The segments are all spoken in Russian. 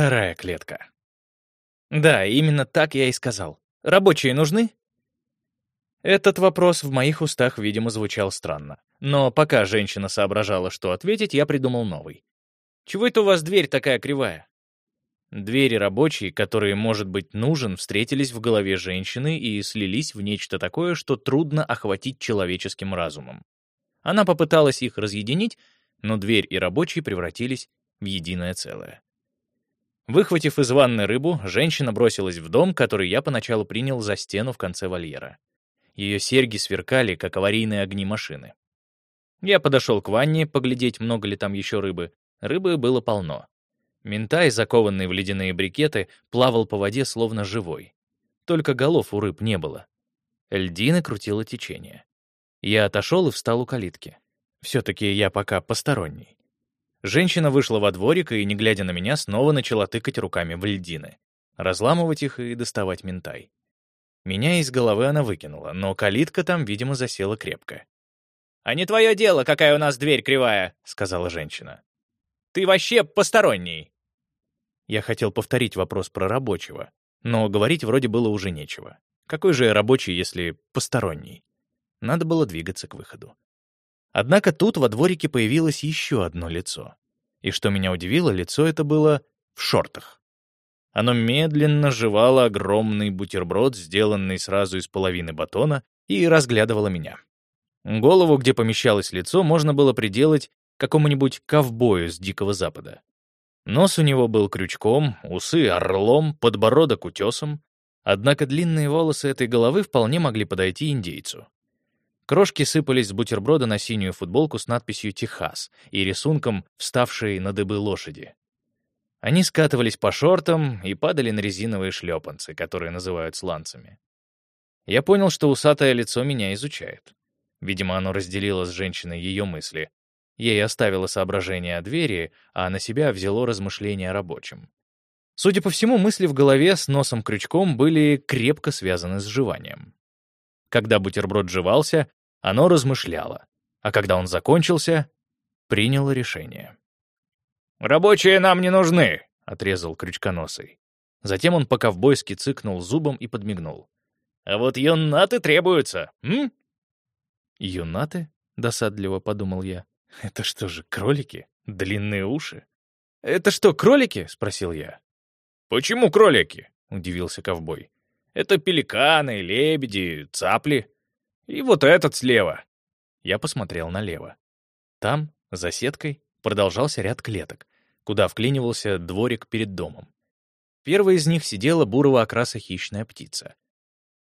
Вторая клетка. Да, именно так я и сказал. Рабочие нужны? Этот вопрос в моих устах, видимо, звучал странно. Но пока женщина соображала, что ответить, я придумал новый. «Чего это у вас дверь такая кривая?» Двери рабочие, которые, может быть, нужен, встретились в голове женщины и слились в нечто такое, что трудно охватить человеческим разумом. Она попыталась их разъединить, но дверь и рабочий превратились в единое целое. Выхватив из ванны рыбу, женщина бросилась в дом, который я поначалу принял за стену в конце вольера. Ее серьги сверкали, как аварийные огни машины. Я подошел к ванне, поглядеть, много ли там еще рыбы. Рыбы было полно. Ментай, закованный в ледяные брикеты, плавал по воде словно живой. Только голов у рыб не было. Льдина крутила течение. Я отошел и встал у калитки. Все-таки я пока посторонний. Женщина вышла во дворик и, не глядя на меня, снова начала тыкать руками в льдины, разламывать их и доставать ментай. Меня из головы она выкинула, но калитка там, видимо, засела крепко. «А не твое дело, какая у нас дверь кривая», — сказала женщина. «Ты вообще посторонний». Я хотел повторить вопрос про рабочего, но говорить вроде было уже нечего. Какой же рабочий, если посторонний? Надо было двигаться к выходу. Однако тут во дворике появилось еще одно лицо. И что меня удивило, лицо это было в шортах. Оно медленно жевало огромный бутерброд, сделанный сразу из половины батона, и разглядывало меня. Голову, где помещалось лицо, можно было приделать какому-нибудь ковбою с Дикого Запада. Нос у него был крючком, усы — орлом, подбородок — утесом. Однако длинные волосы этой головы вполне могли подойти индейцу. Крошки сыпались с бутерброда на синюю футболку с надписью «Техас» и рисунком вставшей на дыбы лошади. Они скатывались по шортам и падали на резиновые шлепанцы, которые называют сланцами. Я понял, что усатое лицо меня изучает. Видимо, оно разделило с женщиной ее мысли. Ей оставило соображение о двери, а на себя взяло размышления о рабочем. Судя по всему, мысли в голове с носом-крючком были крепко связаны с жеванием. Когда бутерброд жевался, оно размышляло, а когда он закончился, приняло решение. «Рабочие нам не нужны», — отрезал крючконосый. Затем он по-ковбойски цыкнул зубом и подмигнул. «А вот юнаты требуются, м?» «Юнаты?» — досадливо подумал я. «Это что же, кролики? Длинные уши?» «Это что, кролики?» — спросил я. «Почему кролики?» — удивился ковбой. «Это пеликаны, лебеди, цапли. И вот этот слева. Я посмотрел налево. Там, за сеткой, продолжался ряд клеток, куда вклинивался дворик перед домом. Первая из них сидела бурого окраса хищная птица.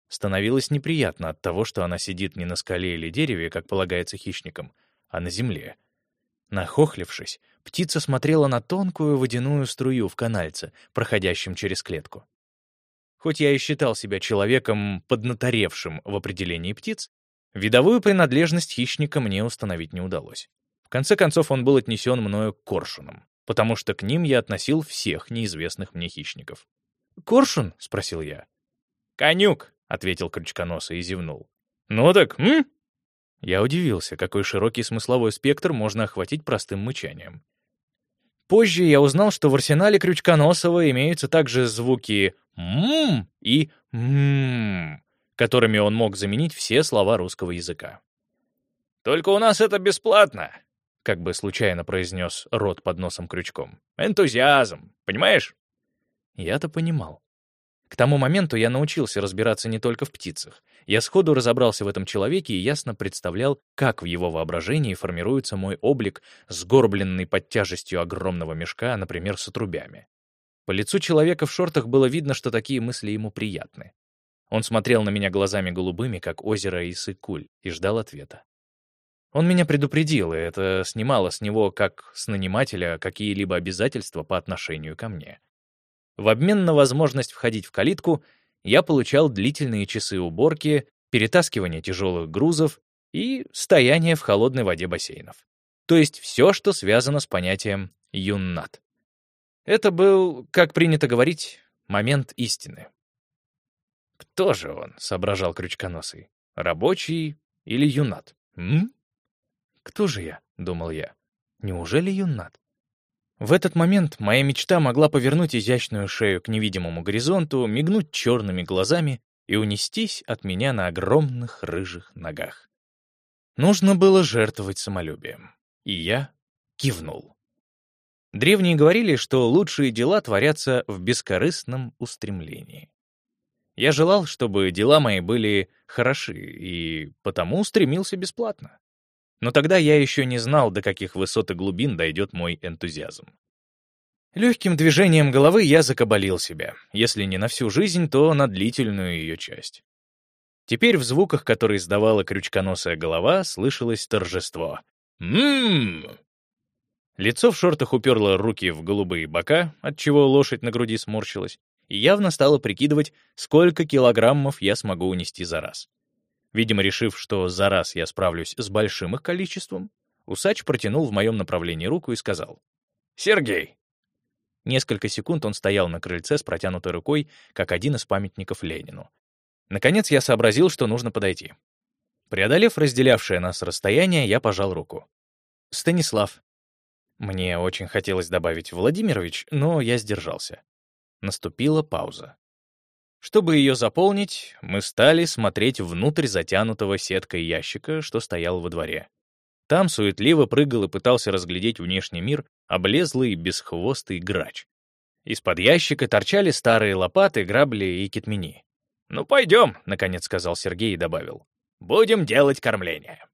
Становилось неприятно от того, что она сидит не на скале или дереве, как полагается хищникам, а на земле. Нахохлившись, птица смотрела на тонкую водяную струю в канальце, проходящем через клетку. Хоть я и считал себя человеком, поднаторевшим в определении птиц, Видовую принадлежность хищника мне установить не удалось. В конце концов, он был отнесен мною к коршунам, потому что к ним я относил всех неизвестных мне хищников. «Коршун?» — спросил я. «Конюк!» — ответил крючконосый и зевнул. «Ну так, м?» Я удивился, какой широкий смысловой спектр можно охватить простым мычанием. Позже я узнал, что в арсенале Крючконосова имеются также звуки «м» и «м», которыми он мог заменить все слова русского языка. «Только у нас это бесплатно», — как бы случайно произнес рот под носом крючком. «Энтузиазм, понимаешь?» Я-то понимал. К тому моменту я научился разбираться не только в птицах. Я сходу разобрался в этом человеке и ясно представлял, как в его воображении формируется мой облик, сгорбленный под тяжестью огромного мешка, например, с отрубями. По лицу человека в шортах было видно, что такие мысли ему приятны. Он смотрел на меня глазами голубыми, как озеро Иссык-Куль, и ждал ответа. Он меня предупредил, и это снимало с него, как с нанимателя, какие-либо обязательства по отношению ко мне. В обмен на возможность входить в калитку я получал длительные часы уборки, перетаскивания тяжелых грузов и стояние в холодной воде бассейнов. То есть все, что связано с понятием «юннат». Это был, как принято говорить, момент истины. «Кто же он?» — соображал Крючконосый. «Рабочий или юнат?» «М? Кто же я?» — думал я. «Неужели юнат?» В этот момент моя мечта могла повернуть изящную шею к невидимому горизонту, мигнуть черными глазами и унестись от меня на огромных рыжих ногах. Нужно было жертвовать самолюбием. И я кивнул. Древние говорили, что лучшие дела творятся в бескорыстном устремлении. Я желал, чтобы дела мои были хороши, и потому стремился бесплатно. Но тогда я еще не знал, до каких высот и глубин дойдет мой энтузиазм. Легким движением головы я закабалил себя, если не на всю жизнь, то на длительную ее часть. Теперь в звуках, которые издавала крючконосая голова, слышалось торжество. «Ммм!» Лицо в шортах уперло руки в голубые бока, отчего лошадь на груди сморщилась, и явно стало прикидывать, сколько килограммов я смогу унести за раз. Видимо, решив, что за раз я справлюсь с большим их количеством, усач протянул в моем направлении руку и сказал «Сергей!». Несколько секунд он стоял на крыльце с протянутой рукой, как один из памятников Ленину. Наконец я сообразил, что нужно подойти. Преодолев разделявшее нас расстояние, я пожал руку. «Станислав». Мне очень хотелось добавить «Владимирович», но я сдержался. Наступила пауза. Чтобы ее заполнить, мы стали смотреть внутрь затянутого сеткой ящика, что стоял во дворе. Там суетливо прыгал и пытался разглядеть внешний мир облезлый бесхвостый грач. Из-под ящика торчали старые лопаты, грабли и китмени. «Ну, пойдем», — наконец сказал Сергей и добавил. «Будем делать кормление».